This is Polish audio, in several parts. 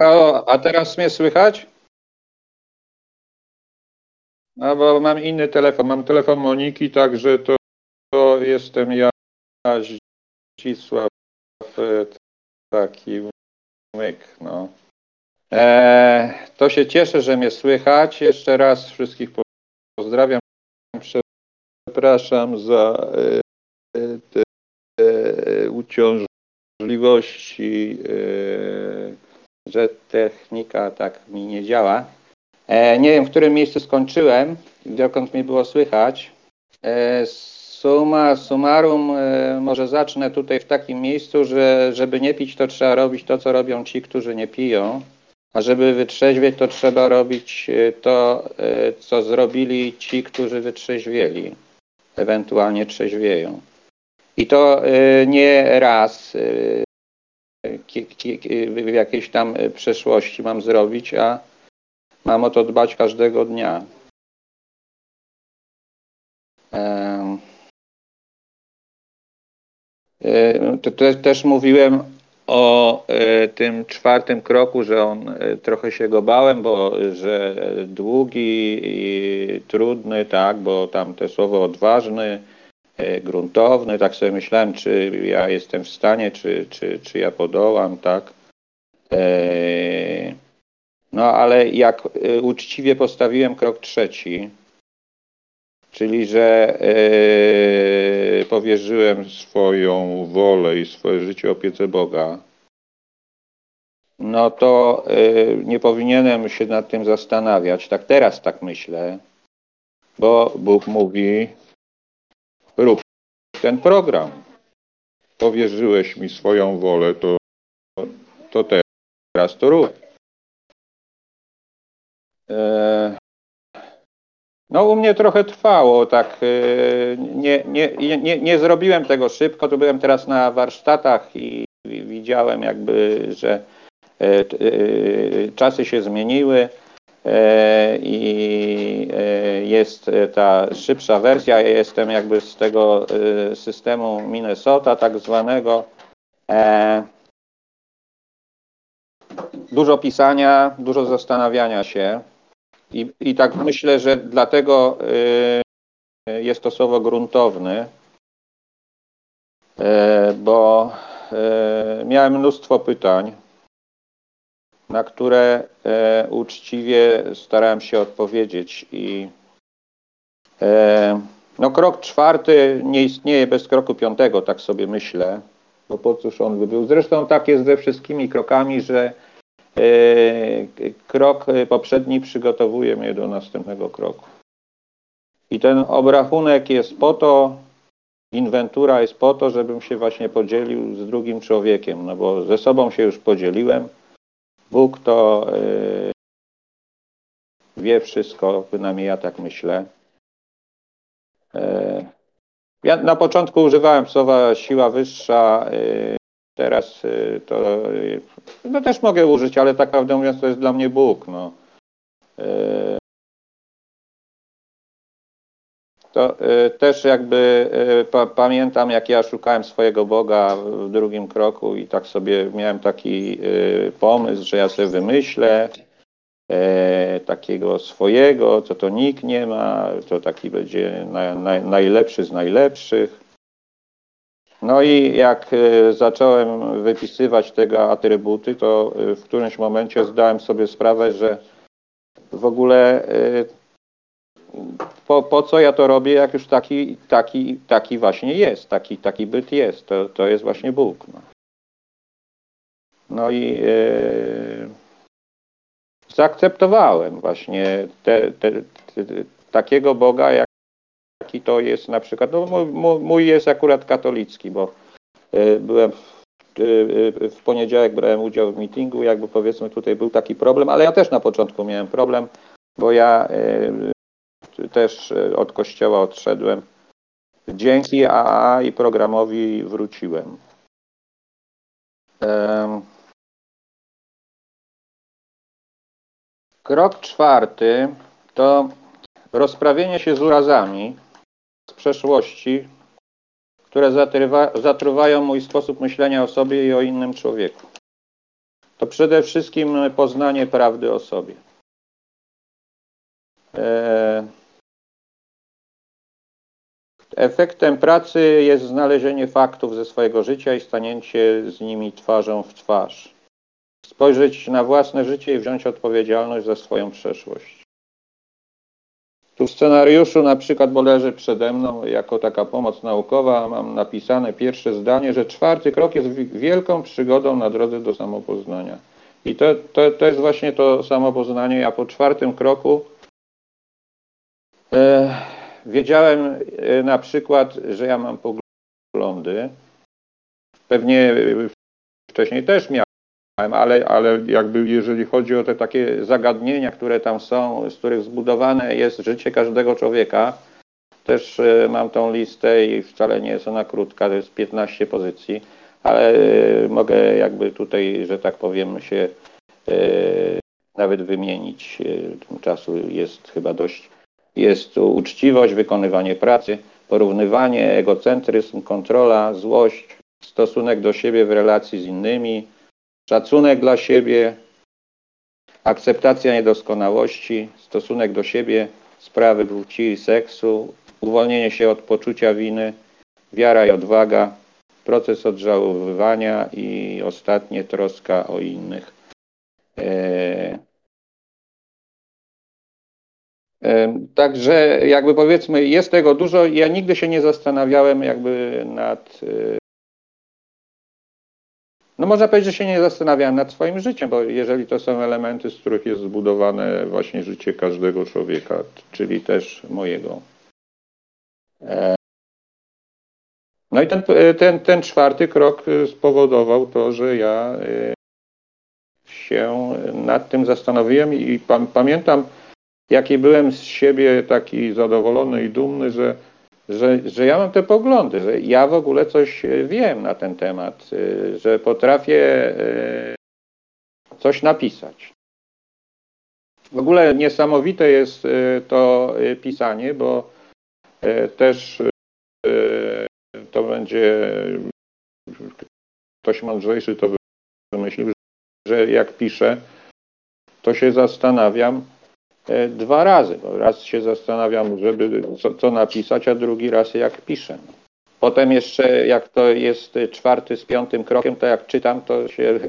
A, a teraz mnie słychać? No bo mam inny telefon, mam telefon Moniki, także to, to jestem ja, Zdzisław, e, taki myk, no. E, to się cieszę, że mnie słychać. Jeszcze raz wszystkich pozdrawiam. Przepraszam za e, te e, uciążliwości, e, że technika tak mi nie działa. E, nie wiem, w którym miejscu skończyłem, dokąd mnie było słychać. E, suma summarum, e, może zacznę tutaj w takim miejscu, że żeby nie pić, to trzeba robić to, co robią ci, którzy nie piją. A żeby wytrzeźwieć, to trzeba robić to, co zrobili ci, którzy wytrzeźwieli, ewentualnie trzeźwieją. I to nie raz w jakiejś tam przeszłości mam zrobić, a Mam o to dbać każdego dnia. To też mówiłem o e, tym czwartym kroku, że on e, trochę się go bałem, bo że długi i trudny, tak, bo tam te słowo odważny, e, gruntowny, tak sobie myślałem, czy ja jestem w stanie, czy, czy, czy ja podołam, tak. No ale jak y, uczciwie postawiłem krok trzeci, czyli że powierzyłem swoją wolę i swoje życie opiece Boga, no to nie powinienem się nad tym zastanawiać. Tak teraz tak myślę, bo Bóg mówi, rób ten program. Powierzyłeś mi swoją wolę, to, to teraz to rób. E, no u mnie trochę trwało, tak. E, nie, nie, nie, nie zrobiłem tego szybko, tu byłem teraz na warsztatach i widziałem jakby, że e, czasy się zmieniły i jest ta szybsza wersja. Ja jestem jakby z tego systemu Minnesota tak zwanego. Dużo pisania, dużo zastanawiania się. I, I tak myślę, że dlatego jest to słowo gruntowny, bo miałem mnóstwo pytań, na które uczciwie starałem się odpowiedzieć i no krok czwarty nie istnieje bez kroku piątego, tak sobie myślę, bo po cóż on by był. Zresztą tak jest ze wszystkimi krokami, że E, krok poprzedni przygotowuje mnie do następnego kroku. I ten obrachunek jest po to, inwentura jest po to, żebym się właśnie podzielił z drugim człowiekiem, no bo ze sobą się już podzieliłem. Bóg to yy, wie wszystko, bynajmniej ja tak myślę. Yy, ja na początku używałem słowa siła wyższa, yy, teraz to no też mogę użyć, ale tak prawdę mówiąc to jest dla mnie Bóg. No. To e, też jakby e, pamiętam, jak ja szukałem swojego Boga w drugim kroku i tak sobie miałem taki pomysł, że ja sobie wymyślę takiego swojego, co to nikt nie ma, to taki będzie najlepszy z najlepszych. No i jak zacząłem wypisywać tego atrybuty, to w którymś momencie zdałem sobie sprawę, że w ogóle po, po co ja to robię, jak już taki, taki, taki właśnie jest, taki, taki byt jest, to, to jest właśnie Bóg. No, no i e, zaakceptowałem właśnie te, te, te, takiego Boga, jak jaki to jest na przykład, no mój, mój jest akurat katolicki, bo e, byłem w, e, w poniedziałek brałem udział w meetingu, jakby powiedzmy tutaj był taki problem, ale ja też na początku miałem problem, bo ja też od kościoła odszedłem. Dzięki AA i programowi wróciłem. Krok czwarty to rozprawienie się z urazami, przeszłości, które zatrywa, zatruwają mój sposób myślenia o sobie i o innym człowieku. to przede wszystkim poznanie prawdy o sobie. Efektem pracy jest znalezienie faktów ze swojego życia i stanięcie z nimi twarzą w twarz. Spojrzeć na własne życie i wziąć odpowiedzialność za swoją przeszłość. Tu w scenariuszu na przykład, bo leży przede mną jako taka pomoc naukowa, mam napisane pierwsze zdanie, że czwarty krok jest wielką przygodą na drodze do samopoznania. I to, to, to jest właśnie to samopoznanie. Ja po czwartym kroku e, wiedziałem e, na przykład, że ja mam poglądy. Pewnie wcześniej też miałem ale, ale jakby jeżeli chodzi o te takie zagadnienia, które tam są, z których zbudowane jest życie każdego człowieka, też e, mam tą listę i wcale nie jest ona krótka, to jest 15 pozycji, ale e, mogę jakby tutaj, że tak powiem, się e, nawet wymienić. Czasu jest chyba dość. Jest uczciwość, wykonywanie pracy, porównywanie, egocentryzm, kontrola, złość, stosunek do siebie w relacji z innymi, szacunek dla siebie, akceptacja niedoskonałości, stosunek do siebie, sprawy płci i seksu, uwolnienie się od poczucia winy, wiara i odwaga, proces odżałowywania i ostatnie troska o innych. E, e, także jakby powiedzmy, jest tego dużo. Ja nigdy się nie zastanawiałem jakby nad e, no można powiedzieć, że się nie zastanawiałem nad swoim życiem, bo jeżeli to są elementy, z których jest zbudowane właśnie życie każdego człowieka, czyli też mojego. E, no i ten, ten, ten czwarty krok spowodował to, że ja e, się nad tym zastanowiłem i pamiętam, jaki byłem z siebie taki zadowolony i dumny, że że, że ja mam te poglądy, że ja w ogóle coś e, wiem na ten temat, e, że potrafię e, coś napisać. W ogóle niesamowite jest to pisanie, bo też to będzie ktoś mądrzejszy to wymyślił, że jak piszę, to się zastanawiam, dwa razy. Bo raz się zastanawiam, żeby co, co napisać, a drugi raz jak piszę. Potem jeszcze, jak to jest czwarty z piątym krokiem, to jak czytam, to się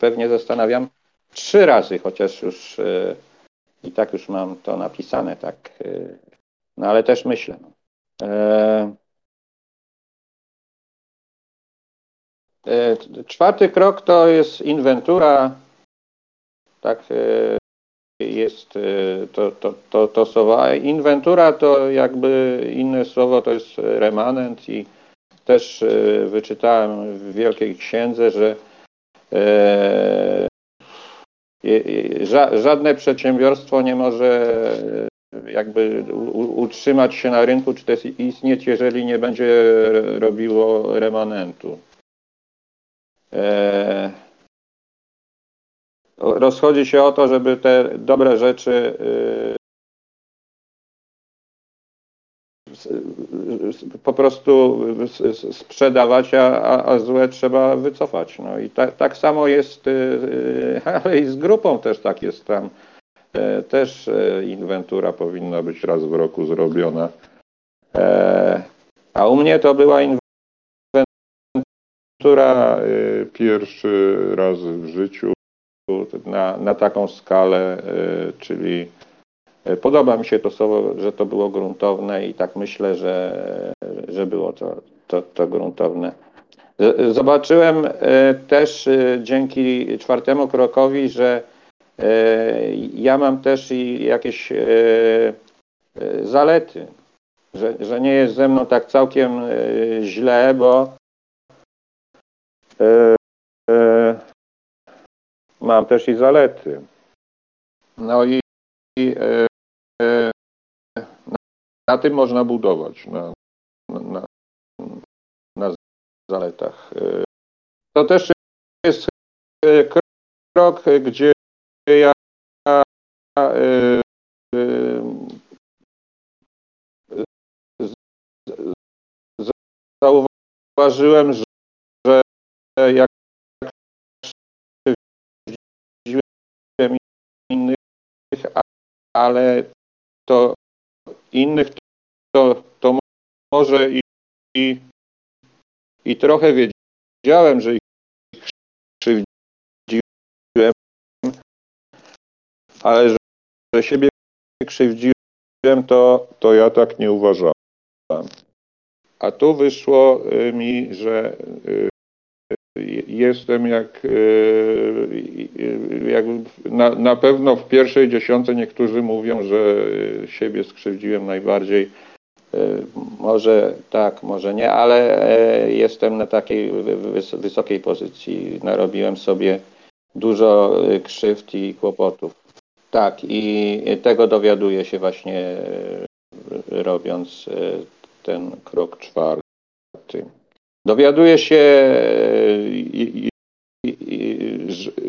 pewnie zastanawiam trzy razy, chociaż już e, i tak już mam to napisane, tak. E, no ale też myślę. No. Czwarty krok to jest inwentura, tak jest y, to, to, to, to słowo. A inwentura to jakby inne słowo to jest remanent i też y, wyczytałem w Wielkiej Księdze, że e, żadne przedsiębiorstwo nie może e, jakby utrzymać się na rynku, czy też istnieć, jeżeli nie będzie robiło remanentu. E, rozchodzi się o to, żeby te dobre rzeczy y, po prostu sprzedawać, a, a złe trzeba wycofać. No i tak, tak samo jest, y, y, ale i z grupą też tak jest tam. E, też e, inwentura powinna być raz w roku zrobiona. E, a u mnie to była inwentura pierwszy raz w życiu na, na taką skalę, y, czyli y, podoba mi się to słowo, że to było gruntowne i tak myślę, że, że było to, to, to gruntowne. Zobaczyłem y, też dzięki czwartemu krokowi, że ja mam też i jakieś zalety, że, że nie jest ze mną tak całkiem źle, bo mam też i zalety. No i, i e, e, na tym można budować, na, na, na zaletach. E, to też jest e, krok, gdzie ja e, zauważyłem, że jak ale to innych to, to może i, i, i trochę wiedziałem, że ich krzywdziłem, ale że, że siebie krzywdziłem, to, to ja tak nie uważałem. A tu wyszło y, mi, że y, jestem jak, y, jak na, na pewno w pierwszej dziesiątce niektórzy mówią, że siebie skrzywdziłem najbardziej. Może tak, może nie, ale jestem na takiej wysokiej pozycji. Narobiłem sobie dużo krzywd i kłopotów. Tak, i tego dowiaduję się właśnie robiąc ten krok czwarty. Dowiaduję się,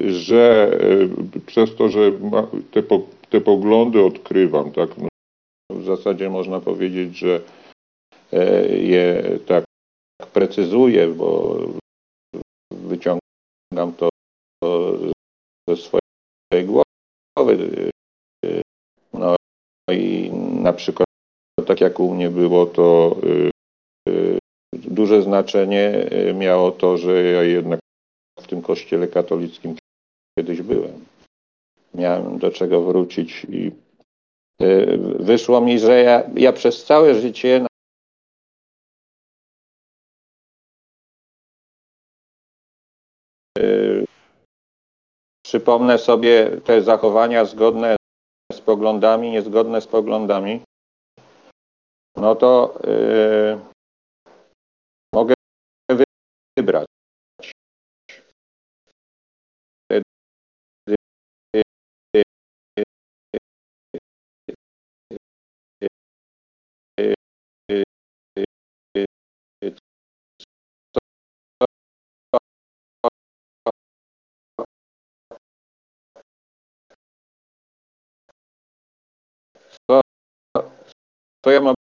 że przez to, że te, poglądy odkrywam, tak, no, w zasadzie można powiedzieć, że e, je tak precyzuję, bo wyciągam to ze swojej głowy. No i na przykład tak jak u mnie było, to duże znaczenie y, miało to, że ja jednak w tym kościele katolickim kiedyś byłem. Miałem do czego wrócić i wyszło mi, że ja, ja przez całe życie przypomnę sobie te zachowania zgodne z poglądami, niezgodne z poglądami no to wybrać. To ja mam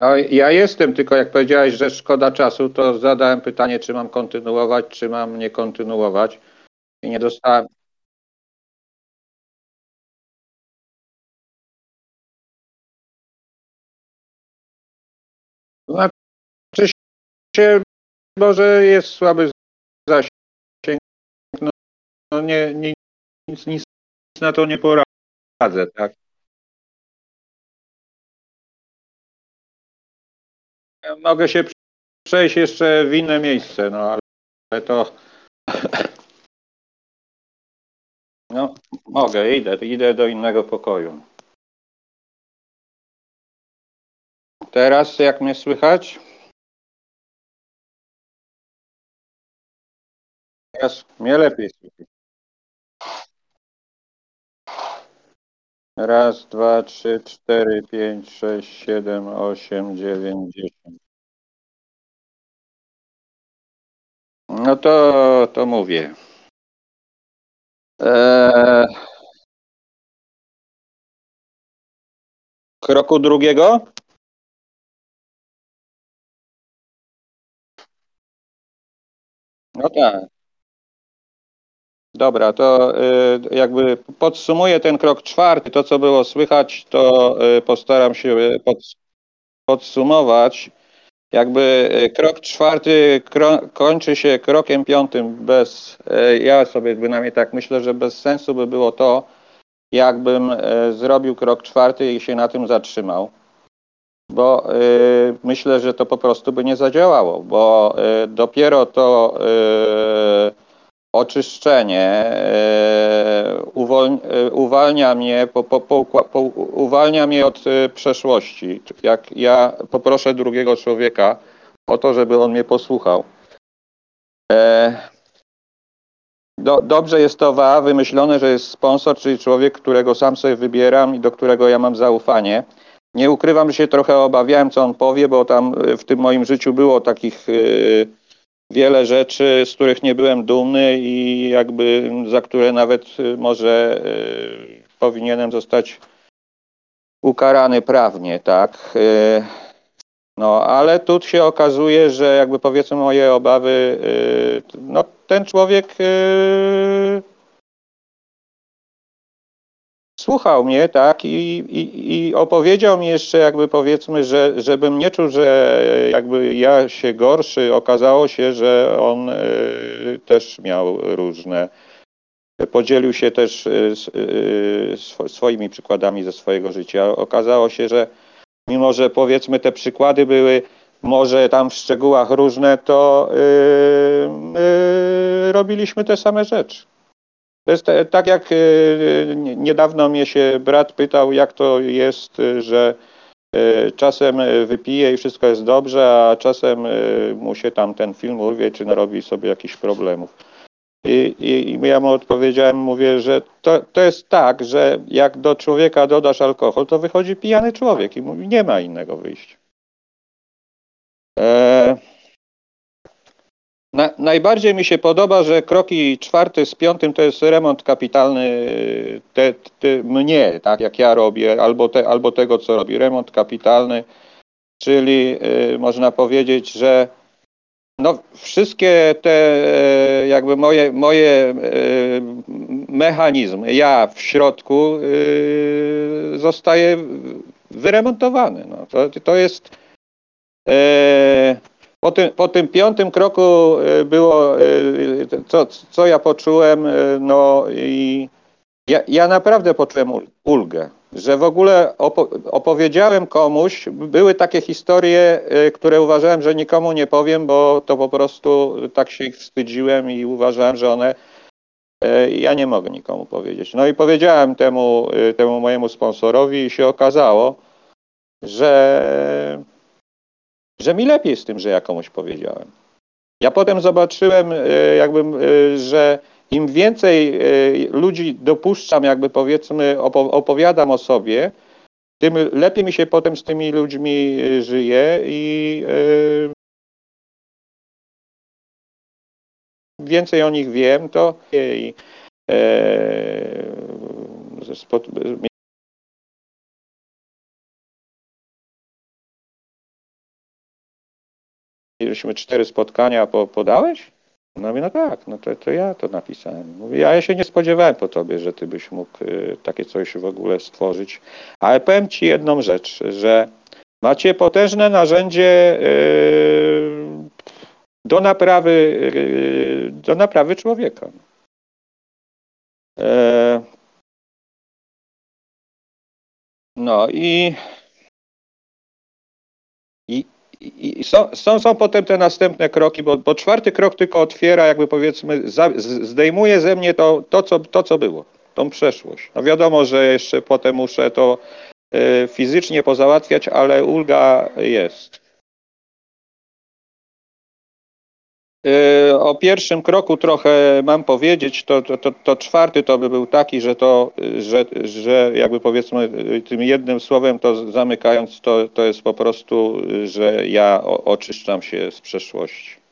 No, ja jestem, tylko jak powiedziałeś, że szkoda czasu, to zadałem pytanie, czy mam kontynuować, czy mam nie kontynuować. I nie dostałem. Znaczy się, może jest słaby zasięg. No, no nie, nic, nic na to nie poradzę, tak? Mogę się przejść jeszcze w inne miejsce, no ale to. No, mogę, idę, idę do innego pokoju. Teraz jak mnie słychać? Teraz mnie lepiej słychać. Raz, dwa, trzy, cztery, pięć, sześć, siedem, osiem, dziewięć, dziesięć. No to, to mówię. Eee, kroku drugiego? No tak. Dobra, to y, jakby podsumuję ten krok czwarty. To, co było słychać, to y, postaram się podsumować. Jakby y, krok czwarty kończy się krokiem piątym bez, ja sobie bynajmniej tak myślę, że bez sensu by było to, jakbym zrobił krok czwarty i się na tym zatrzymał. Bo myślę, że to po prostu by nie zadziałało, bo dopiero to oczyszczenie e, e, uwalnia mnie, po, po, po, uwalnia mnie od e, przeszłości. Jak ja poproszę drugiego człowieka o to, żeby on mnie posłuchał. Do, dobrze jest to WA wymyślone, że jest sponsor, czyli człowiek, którego sam sobie wybieram i do którego ja mam zaufanie. Nie ukrywam, że się trochę obawiałem, co on powie, bo tam w tym moim życiu było takich wiele rzeczy, z których nie byłem dumny i jakby za które nawet y, może y, powinienem zostać ukarany prawnie, tak. Y, No, ale tu się okazuje, że jakby powiedzmy moje obawy, no ten człowiek słuchał mnie, tak, i, i, i opowiedział mi jeszcze jakby powiedzmy, że żebym nie czuł, że jakby ja się gorszy, okazało się, że on yy, też miał różne Podzielił się też swoimi przykładami ze swojego życia. Okazało się, że mimo że powiedzmy te przykłady były może tam w szczegółach różne, to robiliśmy te same rzeczy. To jest tak jak yy, niedawno mnie się brat pytał, jak to jest, że yy, czasem wypije i wszystko jest dobrze, a czasem mu się tam ten film urwie, czy narobi sobie jakichś problemów. I, i, I ja mu odpowiedziałem, mówię, że to, to jest tak, że jak do człowieka dodasz alkohol, to wychodzi pijany człowiek i mówi, nie ma innego wyjścia. E, na, najbardziej mi się podoba, że kroki czwarty z piątym to jest remont kapitalny te, te, mnie, tak jak ja robię, albo, te, albo tego, co robi. Remont kapitalny, czyli y, można powiedzieć, że no, wszystkie te e, jakby moje, moje e, mechanizmy, ja w środku e, zostaje wyremontowany. No, to, to jest po tym, po tym piątym kroku było, co, co ja poczułem, no i ja, ja naprawdę poczułem ulgę że w ogóle opo opowiedziałem komuś, były takie historie, które uważałem, że nikomu nie powiem, bo to po prostu tak się ich wstydziłem i uważałem, że one ja nie mogę nikomu powiedzieć. No i powiedziałem temu, temu mojemu sponsorowi i się okazało, że, że mi lepiej z tym, że ja komuś powiedziałem. Ja potem zobaczyłem, jakbym, że im więcej e, ludzi dopuszczam, jakby powiedzmy, opowiadam o sobie, tym lepiej mi się potem z tymi ludźmi e, żyje i e, więcej o nich wiem, to i, Mieliśmy cztery spotkania, po, podałeś? No mówię, no tak, no to, to ja to napisałem. Mówię, ja się nie spodziewałem po tobie, że ty byś mógł y, takie coś w ogóle stworzyć. Ale powiem ci jedną rzecz, że macie potężne narzędzie y, do naprawy, y, do naprawy człowieka. E, no i, i, i są, są, są potem te następne kroki, bo, bo czwarty krok tylko otwiera, jakby powiedzmy, za, zdejmuje ze mnie to, to, co, to, co było, tą przeszłość. No wiadomo, że jeszcze potem muszę to y, fizycznie pozałatwiać, ale ulga jest. O pierwszym kroku trochę mam powiedzieć, to, to, to, to, czwarty to by był taki, że to, że, że jakby powiedzmy tym jednym słowem to zamykając, to, to jest po prostu, że ja oczyszczam się z przeszłości.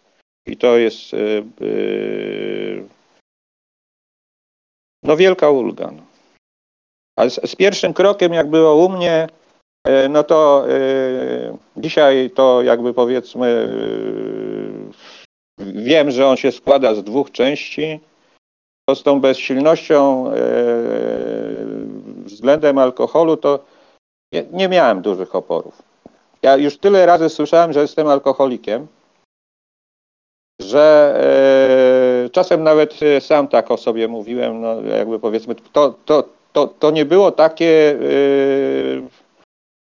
I to jest yy, no wielka ulga. No. A z, z, pierwszym krokiem, jak było u mnie, yy, no to yy, dzisiaj to jakby powiedzmy Wiem, że on się składa z dwóch części. To z tą bezsilnością e, względem alkoholu to nie, nie miałem dużych oporów. Ja już tyle razy słyszałem, że jestem alkoholikiem, że e, czasem nawet sam tak o sobie mówiłem, no jakby powiedzmy, to, to, to, to nie było takie e,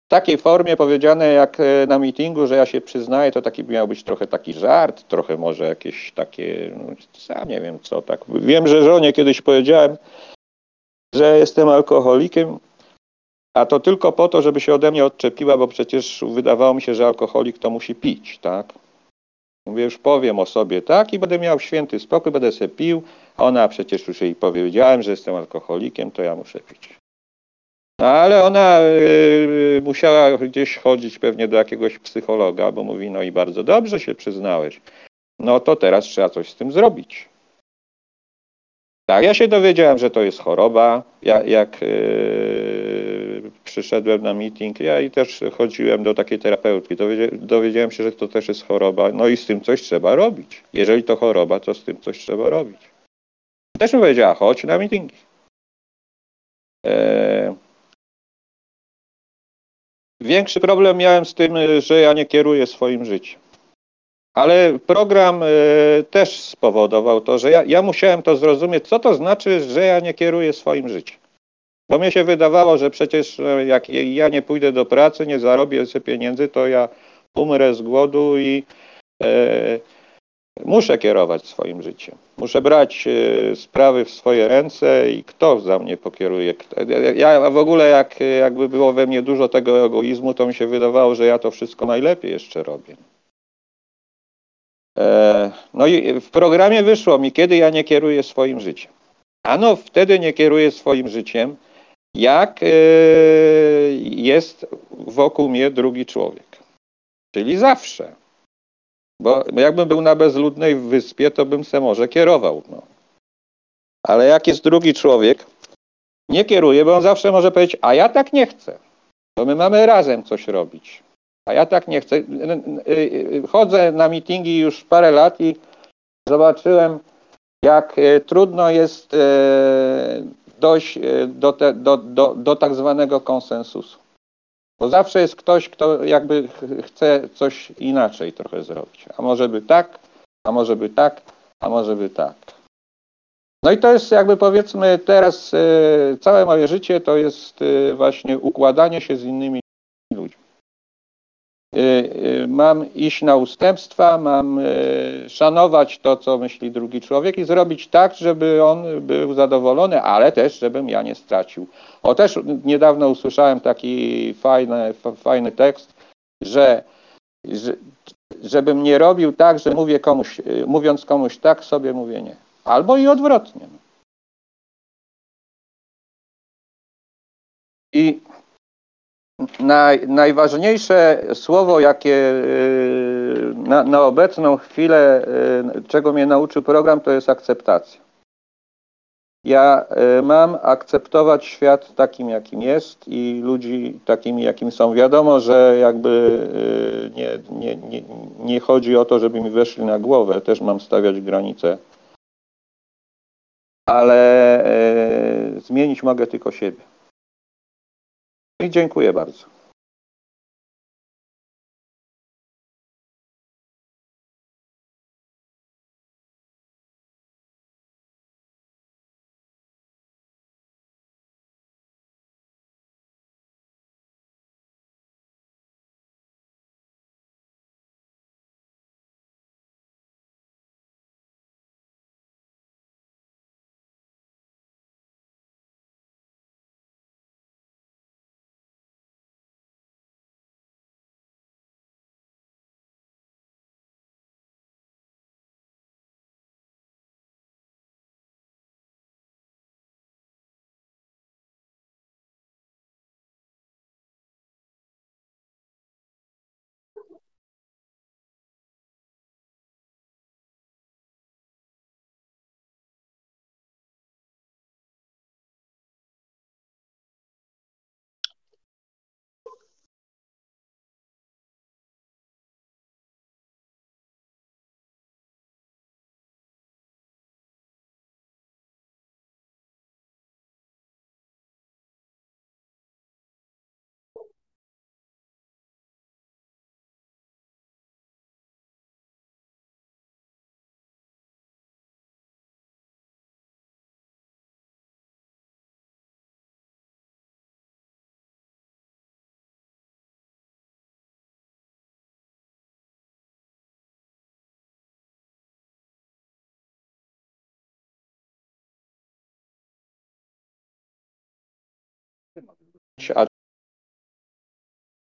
takiej formie powiedziane jak e, na meetingu, że ja się przyznaję, to taki miał być trochę taki żart, trochę może jakieś takie, no, sam nie wiem co, tak. Wiem, że żonie kiedyś powiedziałem, że jestem alkoholikiem, a to tylko po to, żeby się ode mnie odczepiła, bo przecież wydawało mi się, że alkoholik to musi pić, tak? Mówię, już powiem o sobie tak i będę miał święty spokój, będę sobie pił. Ona przecież już jej powiedziałem, że jestem alkoholikiem, to ja muszę pić. Ale ona y, musiała gdzieś chodzić pewnie do jakiegoś psychologa, bo mówi, no i bardzo dobrze się przyznałeś. No to teraz trzeba coś z tym zrobić. Tak, ja się dowiedziałem, że to jest choroba. Ja, jak yy, przyszedłem na meeting, ja i też chodziłem do takiej terapeutki, Dowiedzia- dowiedziałem się, że to też jest choroba, no i z tym coś trzeba robić. Jeżeli to choroba, to z tym coś trzeba robić. Też mi powiedziała, chodź na meetingi. E, Większy problem miałem z tym, że ja nie kieruję swoim życiem. Ale program e, też spowodował to, że ja, ja musiałem to zrozumieć, co to znaczy, że ja nie kieruję swoim życiem. Bo mnie się wydawało, że przecież e, jak ja nie pójdę do pracy, nie zarobię sobie pieniędzy, to ja umrę z głodu i e, muszę kierować swoim życiem. Muszę brać e, sprawy w swoje ręce i kto za mnie pokieruje. Ja w ogóle jak, jakby było we mnie dużo tego egoizmu, to mi się wydawało, że ja to wszystko najlepiej jeszcze robię. E, No i w programie wyszło mi, kiedy ja nie kieruję swoim życiem. Ano wtedy nie kieruję swoim życiem, jak e, jest wokół mnie drugi człowiek. Czyli zawsze. Bo jakbym był na bezludnej wyspie, to bym se może kierował. No. Ale jak jest drugi człowiek, nie kieruje, bo on zawsze może powiedzieć, a ja tak nie chcę. Bo my mamy razem coś robić. A ja tak nie chcę. Chodzę na mitingi już parę lat i zobaczyłem, jak e, trudno jest e, dojść e, do, te, do, do, do tak zwanego konsensusu. Bo zawsze jest ktoś, kto jakby ch- chce coś inaczej trochę zrobić. A może by tak, a może by tak, a może by tak. No i to jest jakby powiedzmy teraz e, całe moje życie to jest e, właśnie układanie się z innymi Mam iść na ustępstwa, mam e, szanować to, co myśli drugi człowiek i zrobić tak, żeby on był zadowolony, ale też, żebym ja nie stracił. O, też niedawno usłyszałem taki fajny, fajny tekst, że, że żebym nie robił tak, że mówię komuś, mówiąc komuś tak, sobie mówię nie. Albo i odwrotnie. I naj, najważniejsze słowo, jakie y, na, na obecną chwilę, y, czego mnie nauczył program, to jest akceptacja. Ja y, mam akceptować świat takim, jakim jest i ludzi takimi, jakim są. Wiadomo, że jakby nie, nie, nie, nie chodzi o to, żeby mi weszli na głowę, też mam stawiać granice. Ale zmienić mogę tylko siebie. I dziękuję bardzo. A